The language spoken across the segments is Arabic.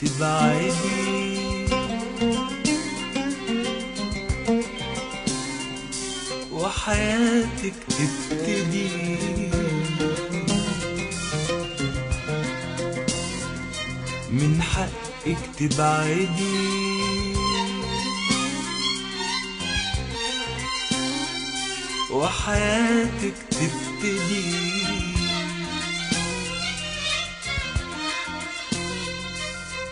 divide وحياتك تبتدي من حقك تبعدي وحياتك تبتدي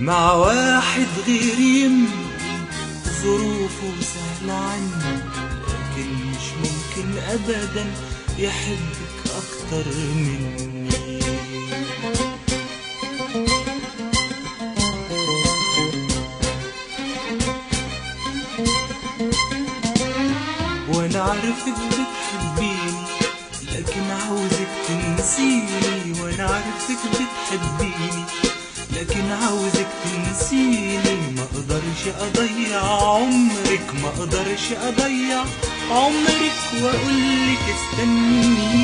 مع واحد غيري ظروفه سهلة عني لكن مش ممكن أبدا يحبك أكتر مني. وأنا عارفك بتحبيني لكن عاوزك تنسيني. وأنا عارفك بتحبيني لكن عاوزك تنسيني ما أقدرش اضيع عمرك ما أقدرش اضيع عمرك واقولك استنيني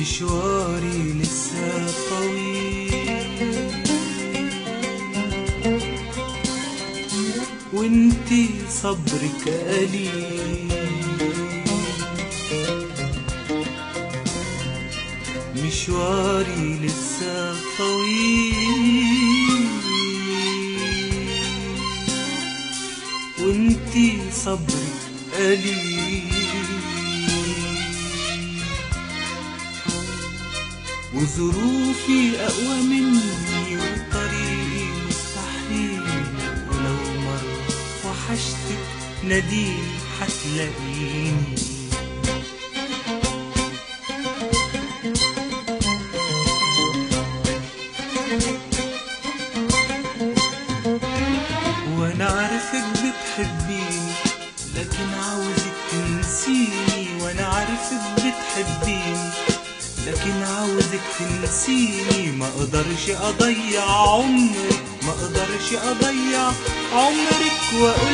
مشواري لسه طويل وانتي صبرك قليل مشواري لسه طويل. وانتي صبرك قليل وظروفي أقوى مني وطبعا وحشتك ناديني هتلاقيني وأنا عارفك بتحبيني لكن عاوزك تنسيني وأنا عارفك بتحبيني لكن عاوزك تنسيني ما أقدرش اضيع عمري ما أقدرش اضيع عمرك واقول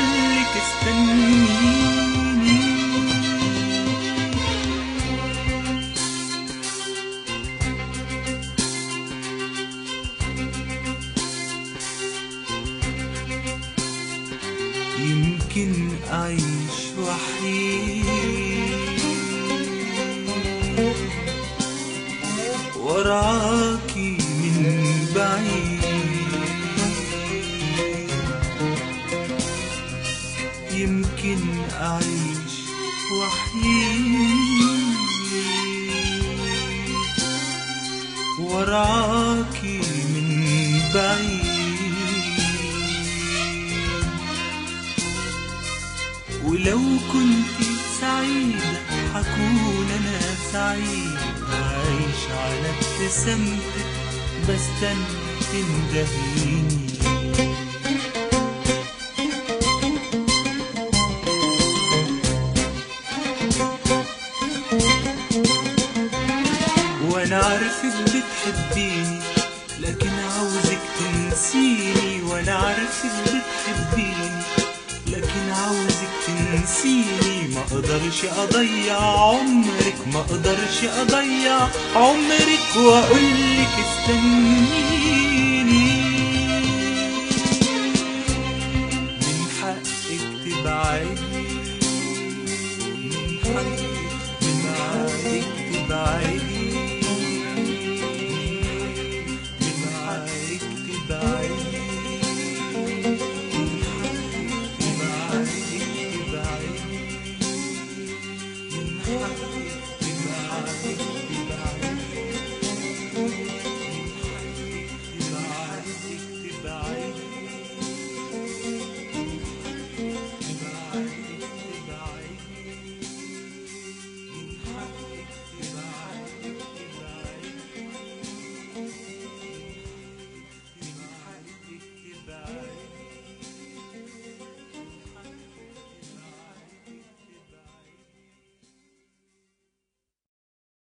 ممكن أعيش وحيد. وراكي من بعيد. يمكن أعيش وحيد. وراكي من بعيد. لو كنت سعيدة حكون أنا سعيد. عايش على ابتسامتك بستنى تندهيني. وأنا عارفك بتحبيني لكن عاوزك تنسيني. وأنا عارفك بتحبيني نسيني ما أقدرش اضيع عمرك ما أقدرش اضيع عمرك واقولك استنيني من حقك تبعدي من حقك